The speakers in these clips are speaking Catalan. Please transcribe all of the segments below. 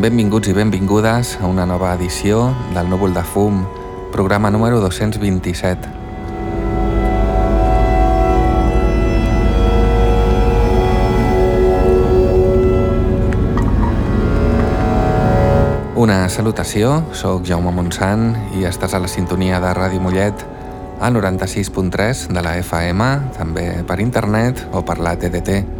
benvinguts i benvingudes a una nova edició del Núvol de Fum, programa número 227. Una salutació, sóc Jaume Montsant i estàs a la sintonia de Ràdio Mollet al 96.3 de la FM, també per internet o per la TDT.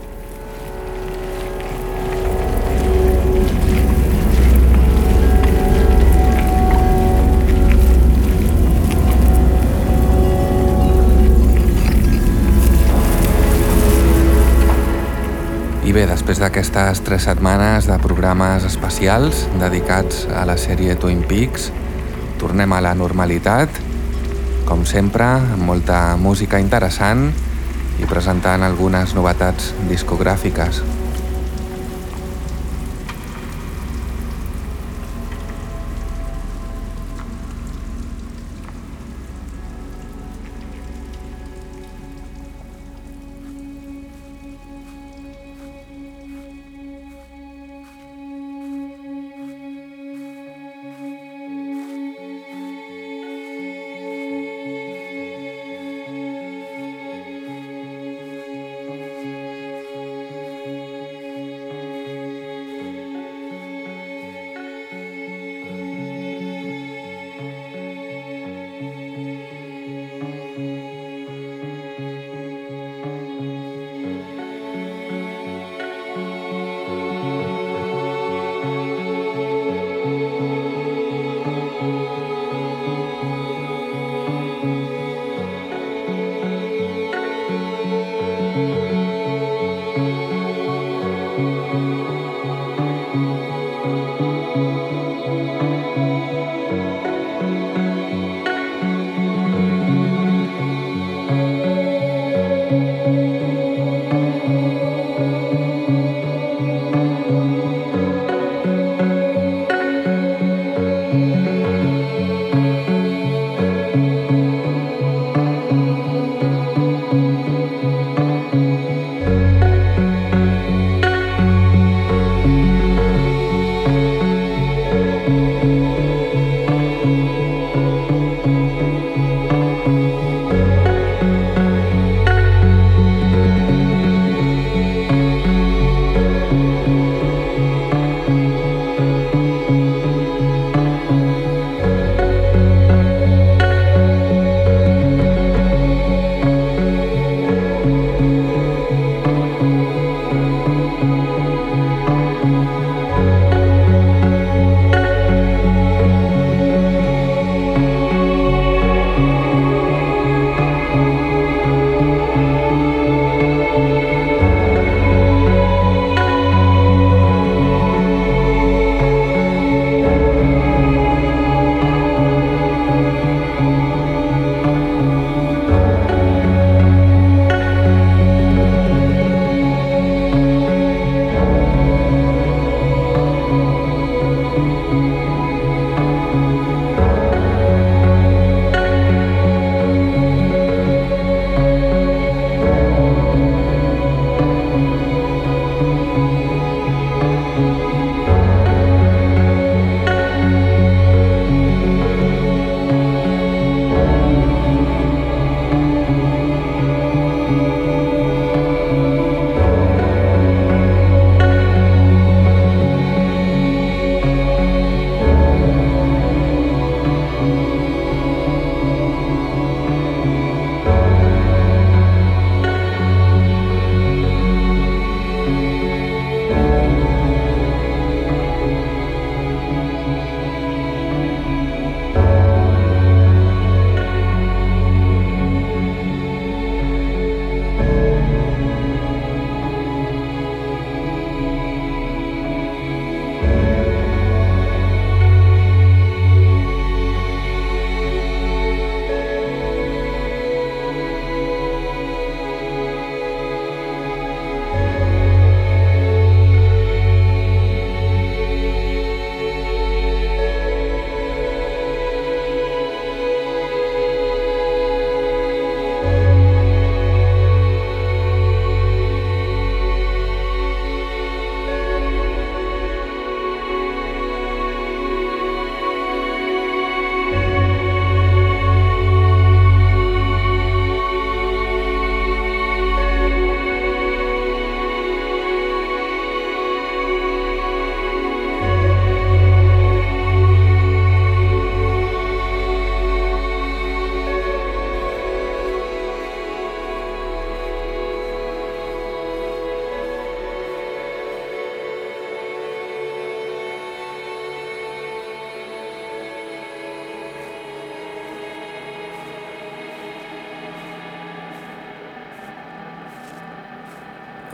I bé, després d'aquestes tres setmanes de programes especials dedicats a la sèrie Twin Peaks, tornem a la normalitat, com sempre, amb molta música interessant i presentant algunes novetats discogràfiques.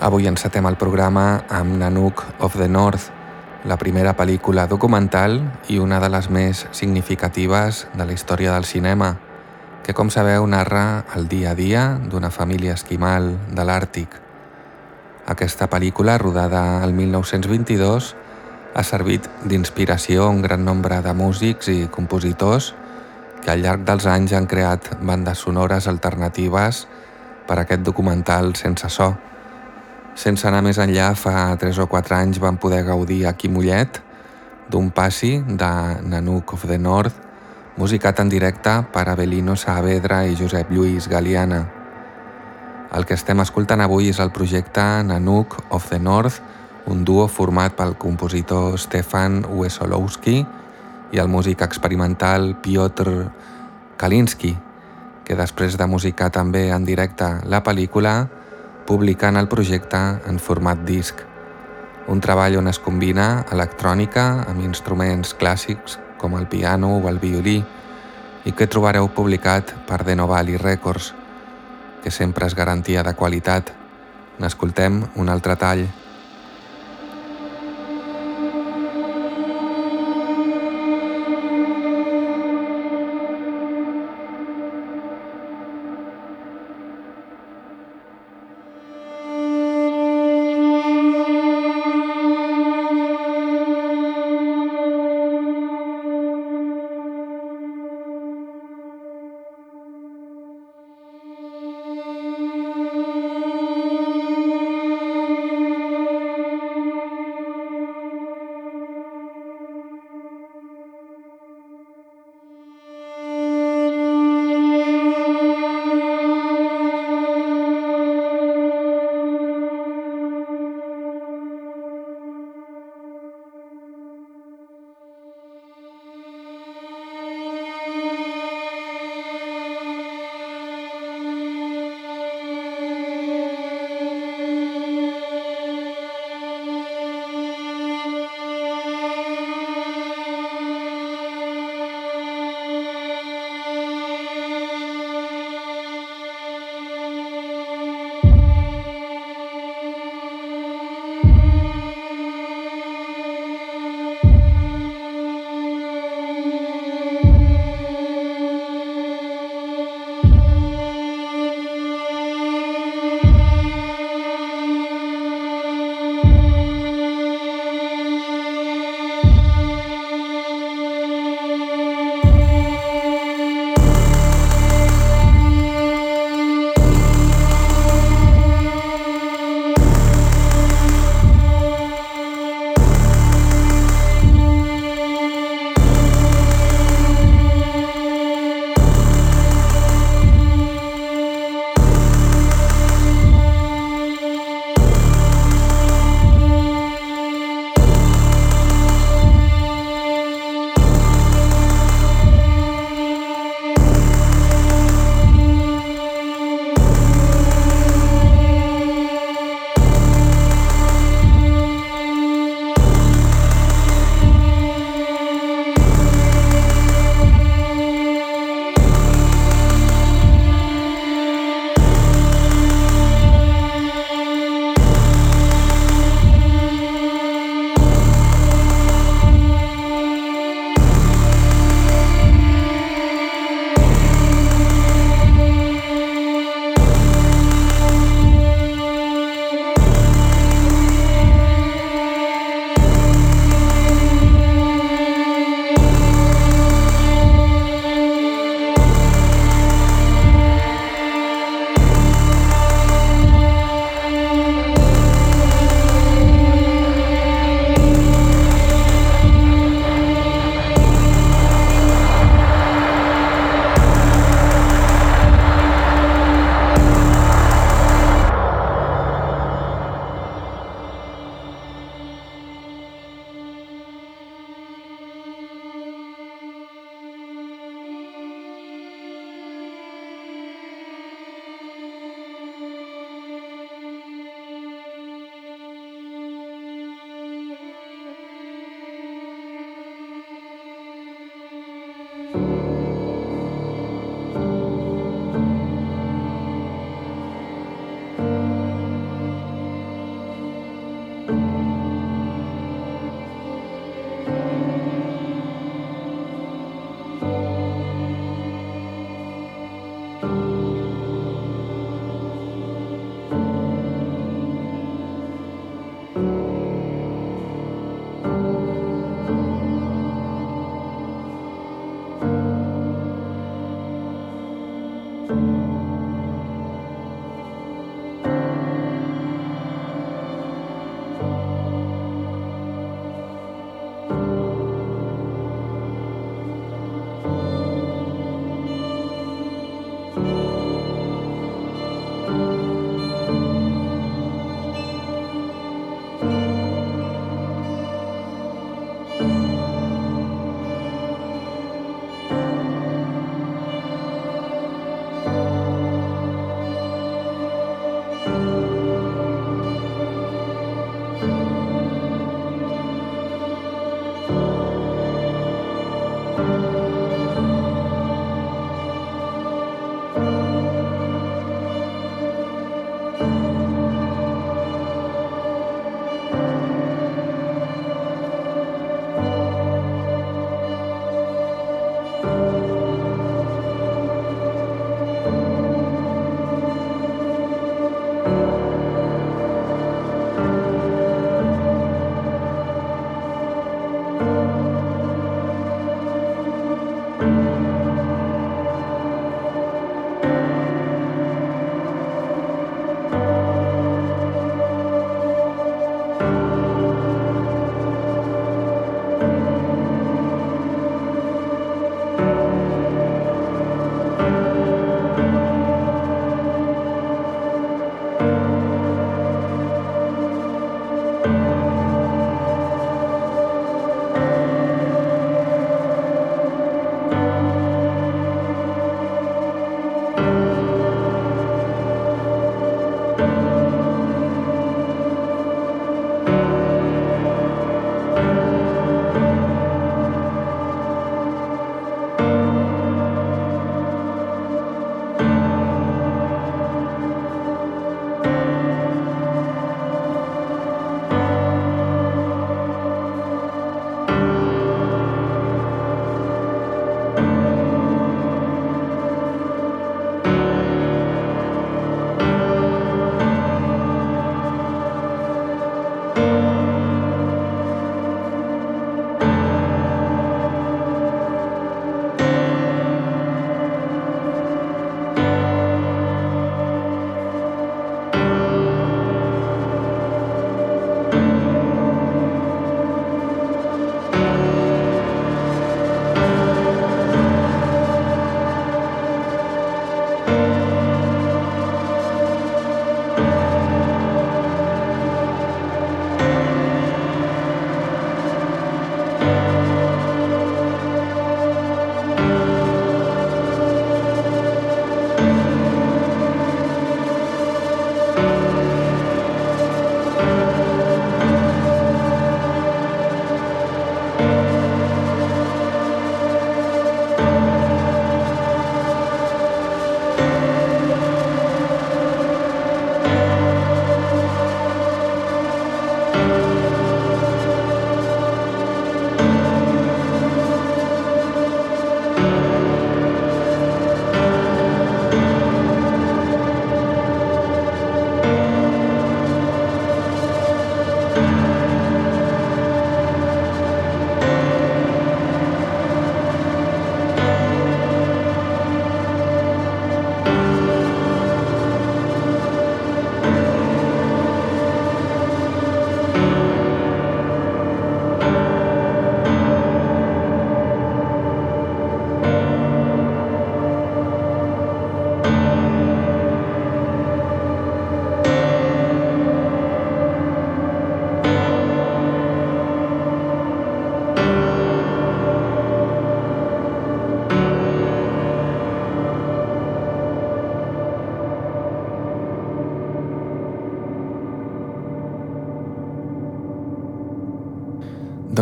Avui encetem el programa amb Nanook of the North, la primera pel·lícula documental i una de les més significatives de la història del cinema, que com sabeu narra el dia a dia d'una família esquimal de l'Àrtic. Aquesta pel·lícula, rodada el 1922, ha servit d'inspiració a un gran nombre de músics i compositors que al llarg dels anys han creat bandes sonores alternatives per a aquest documental sense so. Sense anar més enllà, fa 3 o 4 anys vam poder gaudir aquí Mollet d'un passi de Nanook of the North, musicat en directe per Avelino Saavedra i Josep Lluís Galiana. El que estem escoltant avui és el projecte Nanook of the North, un duo format pel compositor Stefan Wesolowski i el músic experimental Piotr Kalinski, que després de musicar també en directe la pel·lícula, publicant el projecte en format disc. Un treball on es combina electrònica amb instruments clàssics com el piano o el violí i que trobareu publicat per The Novali Records, que sempre és garantia de qualitat. N'escoltem un altre tall.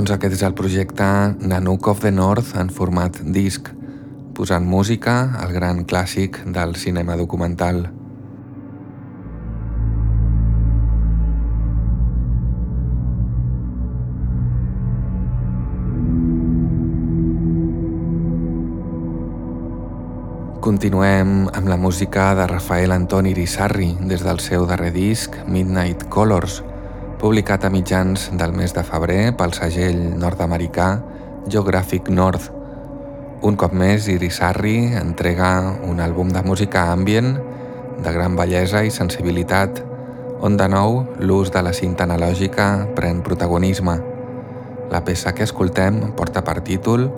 Doncs aquest és el projecte Nanook of the North en format disc, posant música al gran clàssic del cinema documental. Continuem amb la música de Rafael Antoni Irisarri des del seu darrer disc Midnight Colors, publicat a mitjans del mes de febrer pel segell nord-americà Geographic North. Un cop més, Irisarri entrega un àlbum de música ambient de gran bellesa i sensibilitat, on de nou l'ús de la cinta analògica pren protagonisme. La peça que escoltem porta per títol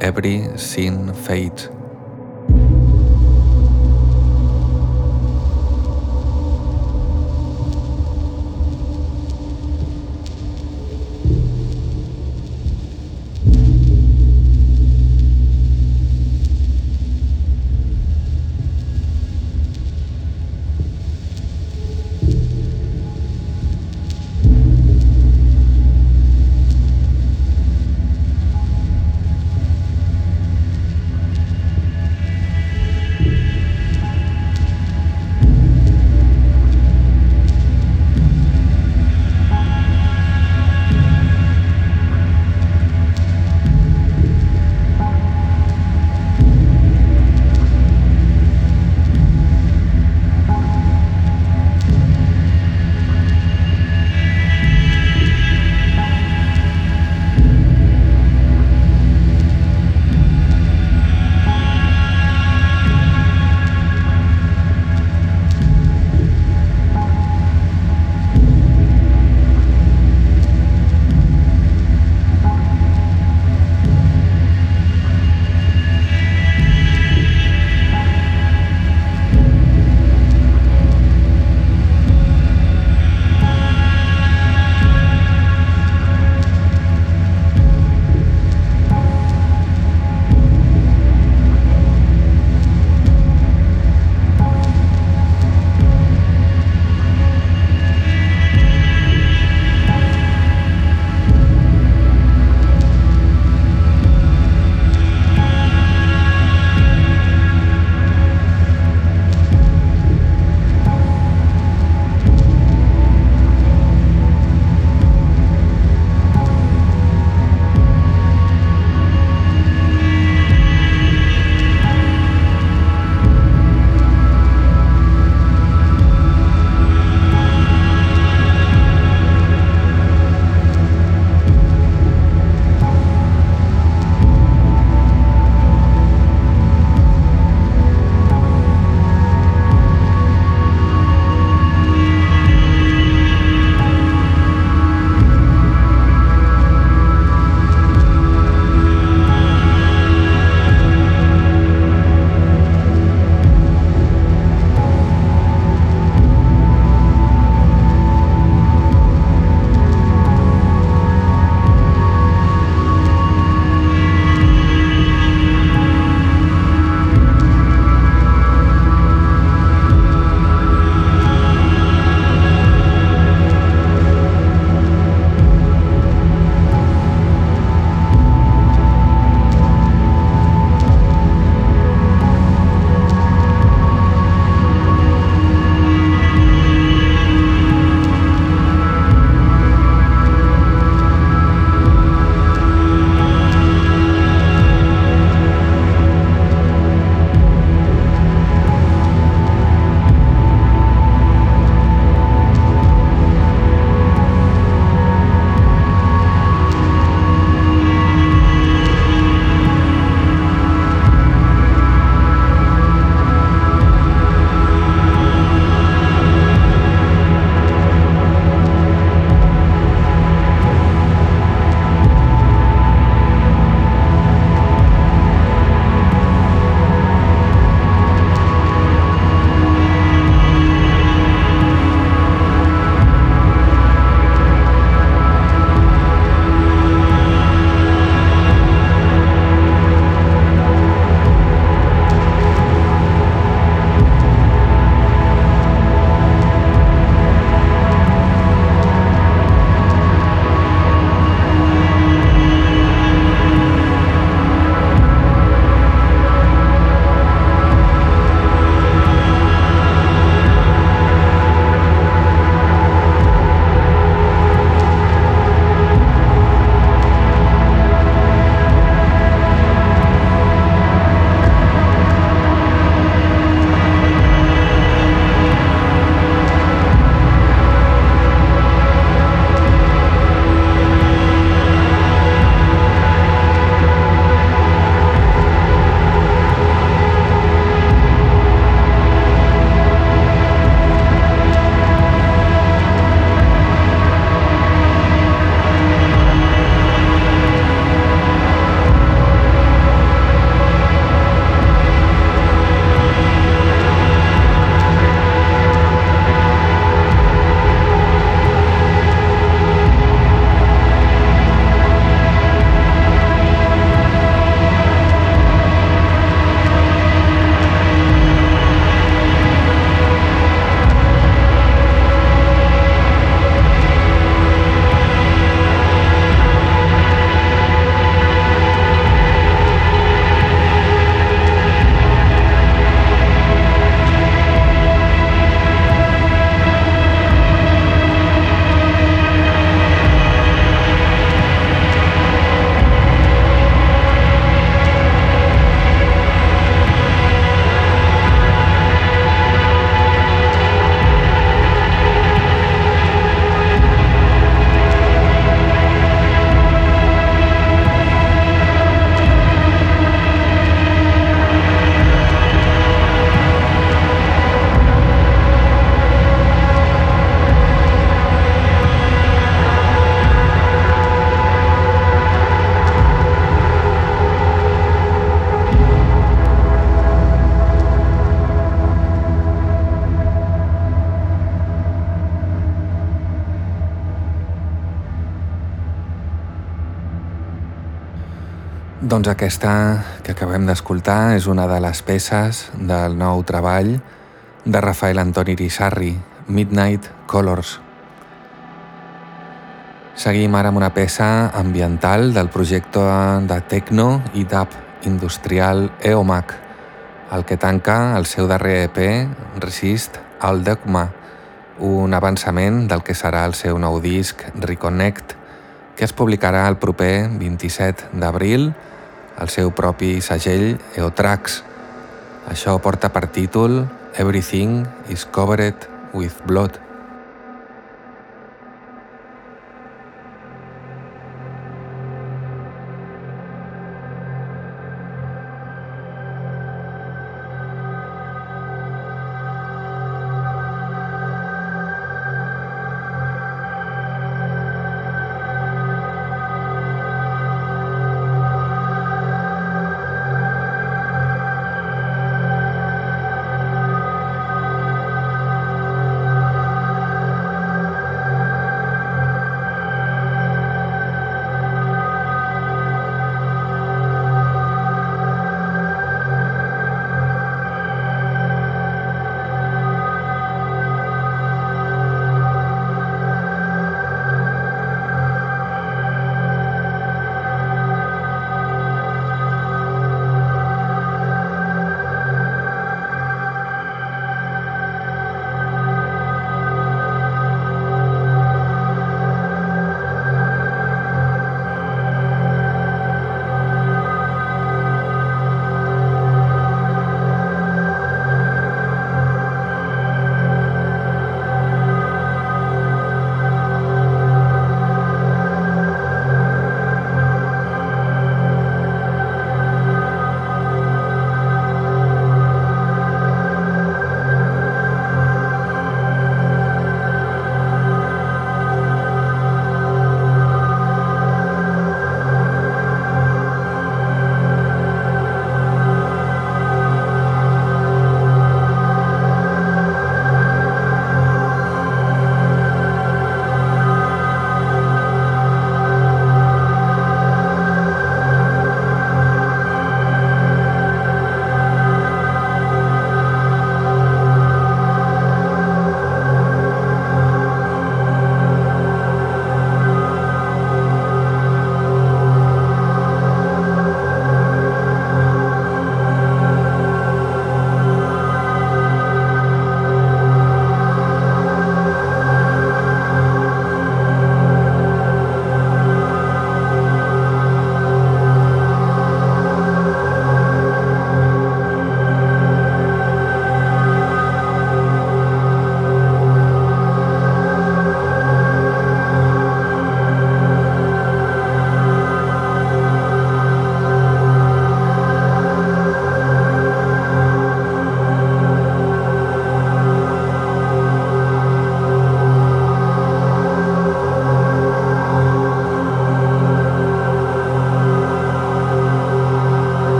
Every Sin Fades. Doncs aquesta que acabem d'escoltar és una de les peces del nou treball de Rafael Antoni Irisarri, Midnight Colors. Seguim ara amb una peça ambiental del projecte de techno i dub industrial EOMAC, el que tanca el seu darrer EP, Resist al Dogma, un avançament del que serà el seu nou disc Reconnect, que es publicarà el proper 27 d'abril al seu propi segell EOTrax. Això porta per títol Everything is covered with blood.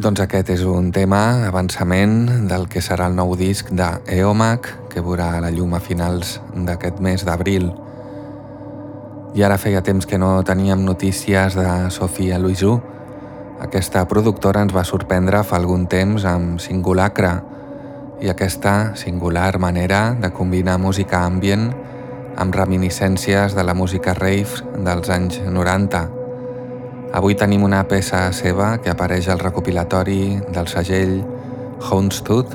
Doncs aquest és un tema, avançament del que serà el nou disc d'Eomac, que veurà la llum a finals d'aquest mes d'abril. I ara feia temps que no teníem notícies de Sofia Luisu. Aquesta productora ens va sorprendre fa algun temps amb Singulacre i aquesta singular manera de combinar música ambient amb reminiscències de la música rave dels anys 90 Avui tenim una peça seva que apareix al recopilatori del segell Houndstooth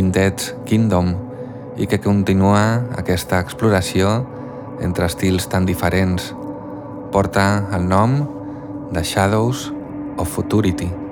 in Dead's Kingdom i que continua aquesta exploració entre estils tan diferents. Porta el nom de Shadows of Futurity.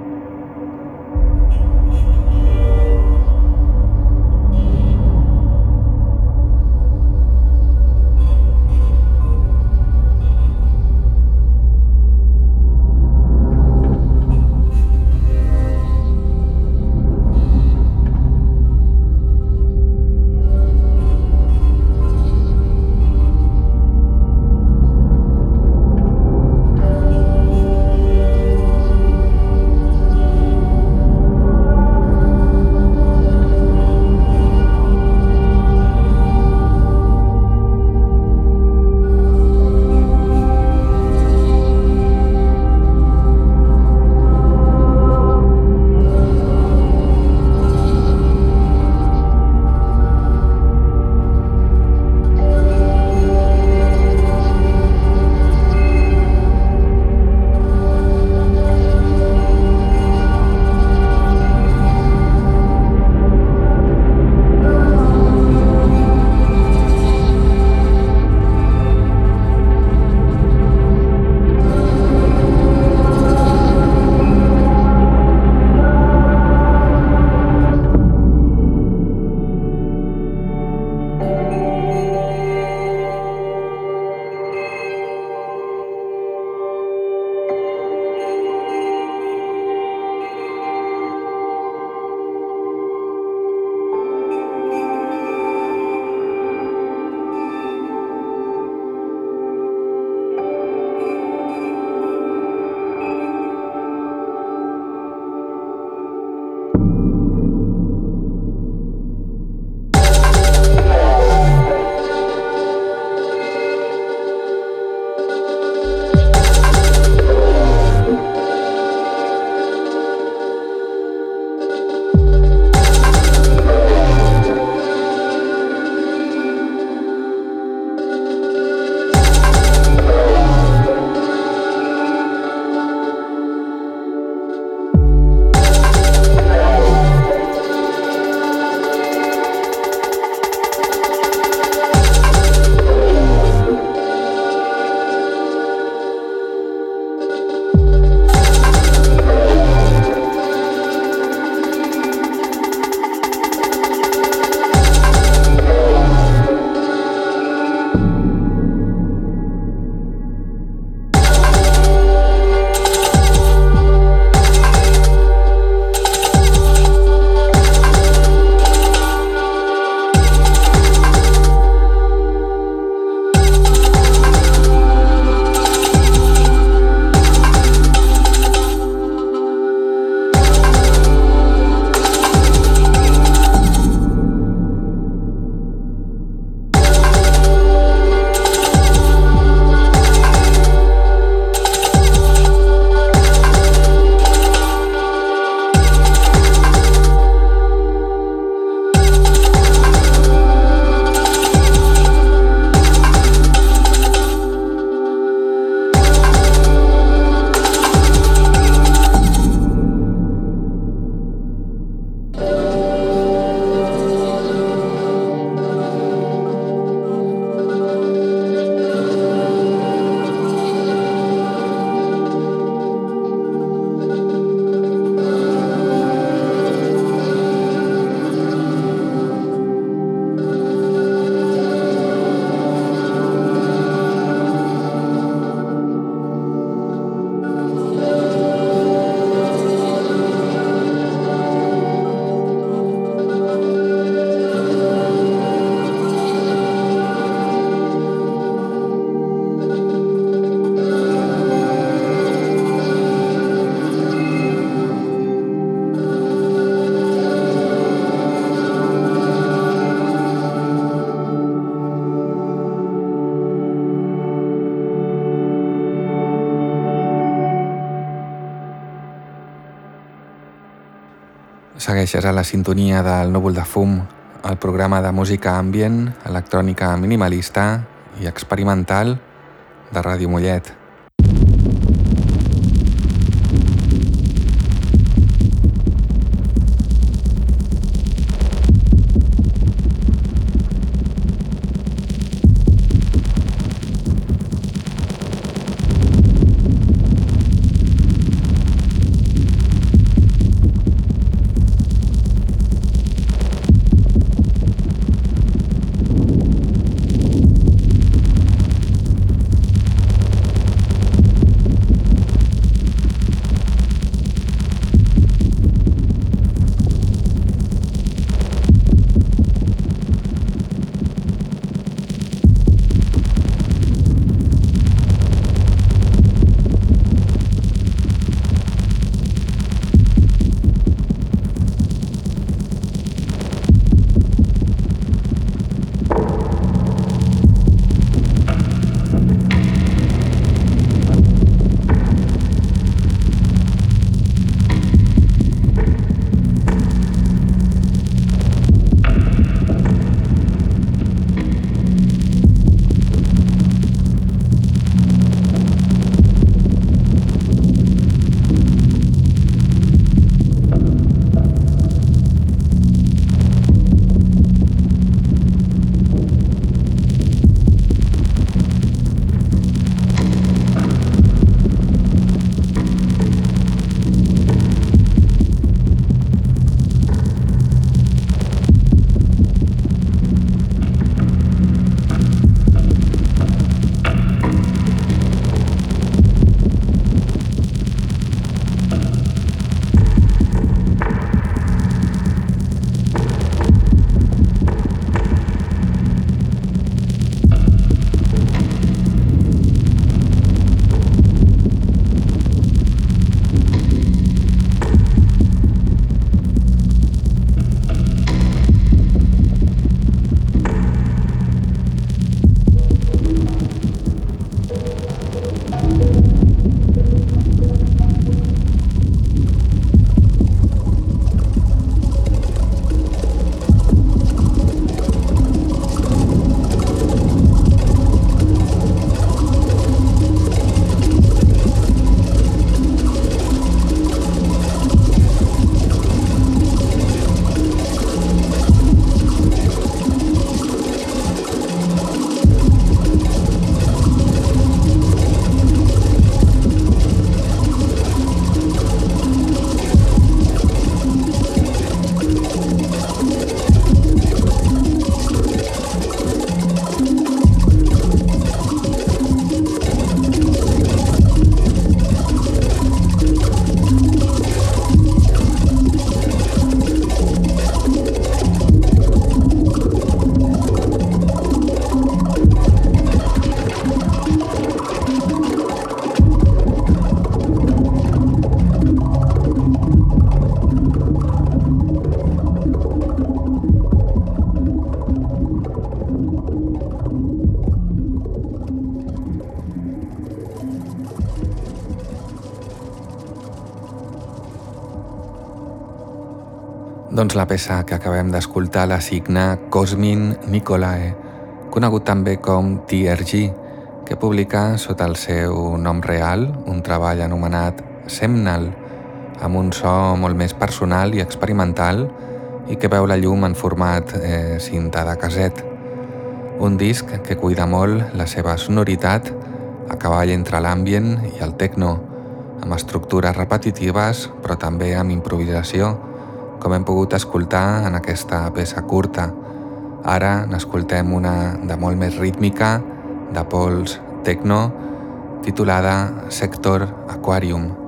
Segueixes a la sintonia del núvol de fum, el programa de música ambient, electrònica minimalista i experimental de Ràdio Mollet. Doncs la peça que acabem d'escoltar la signa Cosmin Nicolae, conegut també com TRG, que publica sota el seu nom real un treball anomenat Semnal, amb un so molt més personal i experimental i que veu la llum en format eh, cinta de caset. Un disc que cuida molt la seva sonoritat a cavall entre l'ambient i el techno, amb estructures repetitives però també amb improvisació, com hem pogut escoltar en aquesta peça curta. Ara n'escoltem una de molt més rítmica, de pols techno, titulada Sector Aquarium.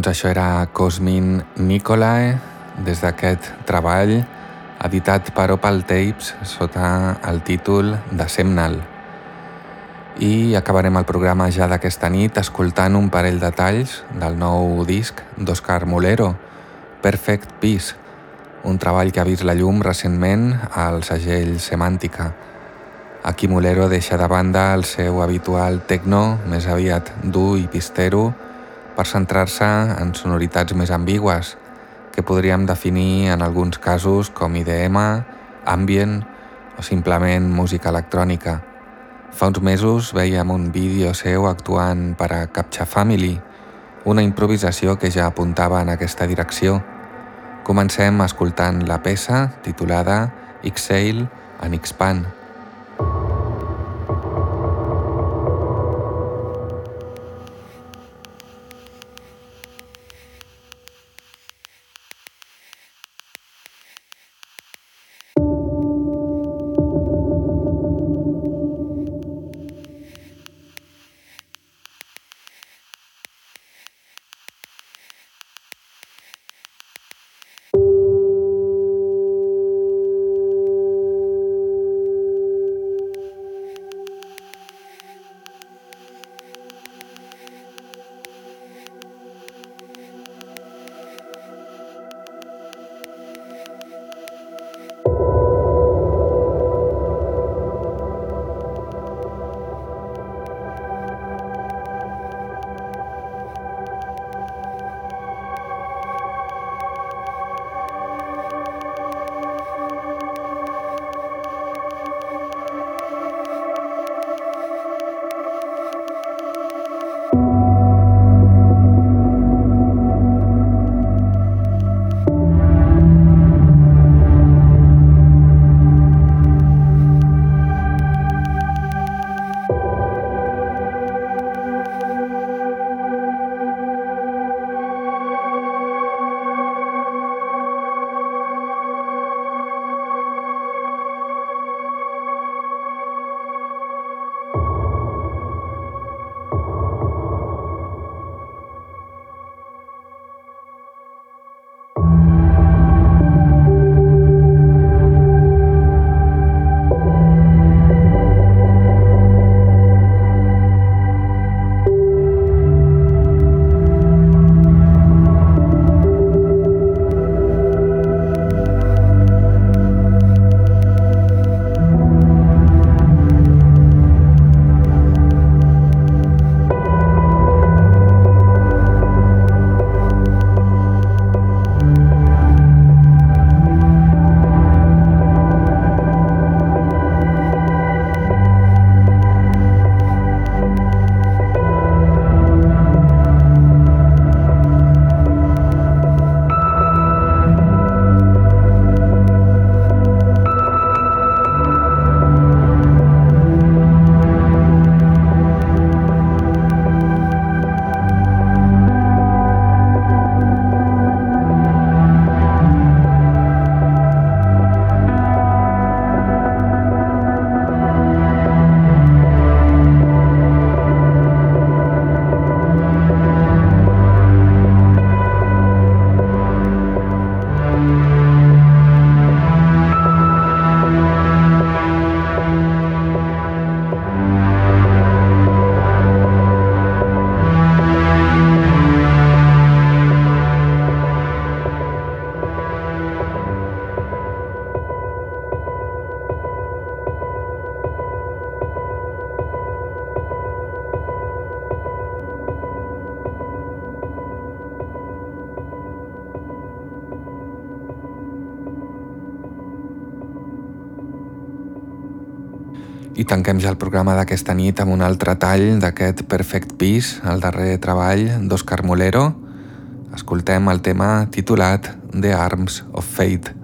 Doncs això era Cosmin Nicolae des d'aquest treball editat per Opal Tapes sota el títol de Semnal. I acabarem el programa ja d'aquesta nit escoltant un parell de talls del nou disc d'Òscar Molero, Perfect Peace, un treball que ha vist la llum recentment al segell Semàntica. Aquí Molero deixa de banda el seu habitual techno, més aviat dur i pistero, per centrar-se en sonoritats més ambigües, que podríem definir en alguns casos com IDM, ambient o simplement música electrònica. Fa uns mesos veiem un vídeo seu actuant per a Captcha Family, una improvisació que ja apuntava en aquesta direcció. Comencem escoltant la peça titulada Exhale and Expand. El programa d'aquesta nit amb un altre tall d'aquest Perfect Peace, el darrer treball d'Òscar Molero. Escoltem el tema titulat The Arms of Fate.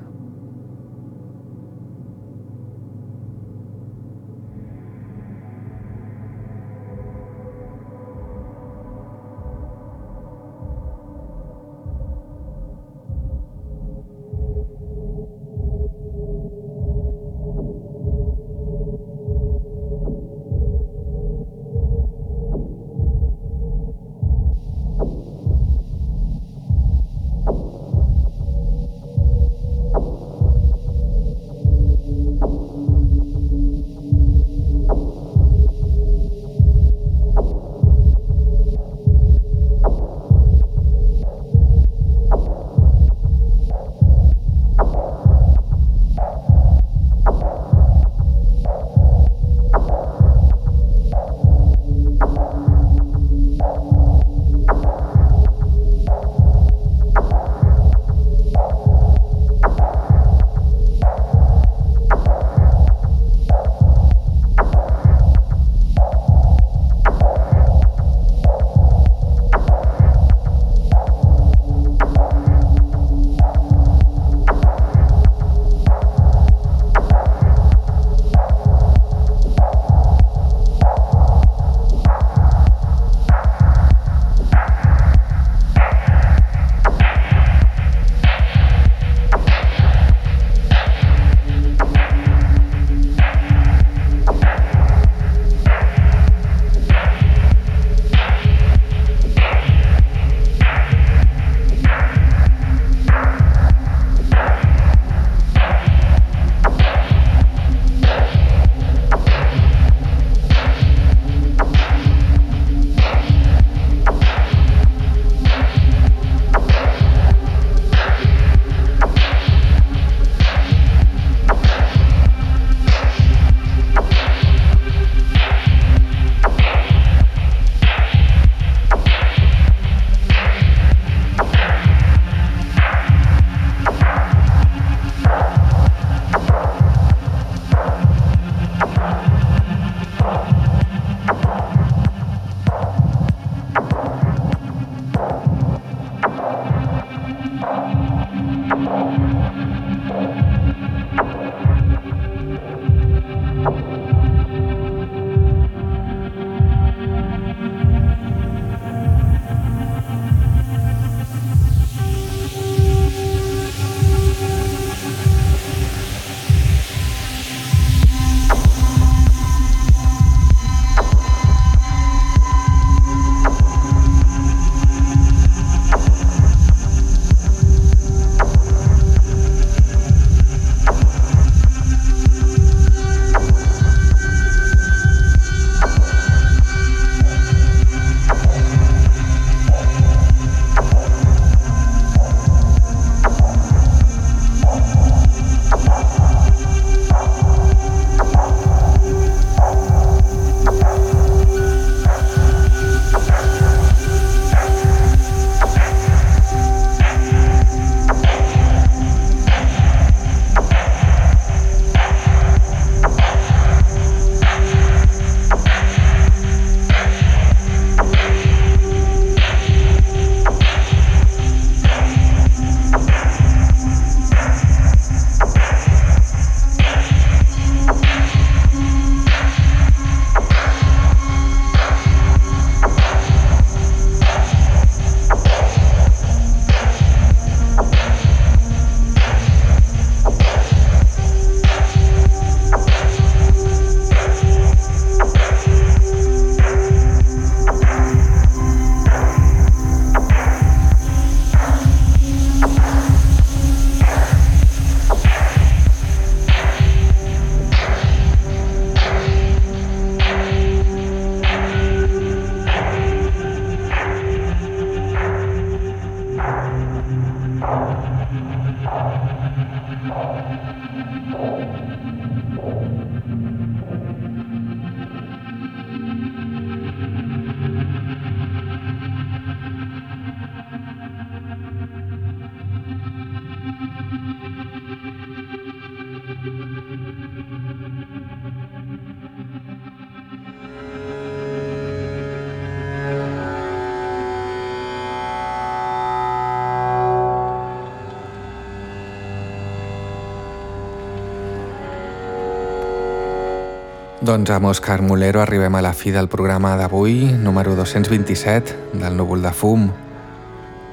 Doncs amb Òscar Mulero arribem a la fi del programa d'avui, número 227 del Núvol de Fum.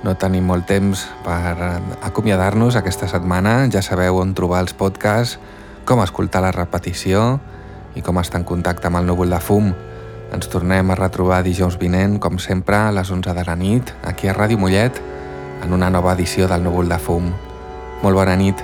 No tenim molt temps per acomiadar-nos aquesta setmana. Ja sabeu on trobar els podcasts, com escoltar la repetició i com estar en contacte amb el Núvol de Fum. Ens tornem a retrobar dijous vinent, com sempre, a les 11 de la nit, aquí a Ràdio Mollet, en una nova edició del Núvol de Fum. Molt bona nit.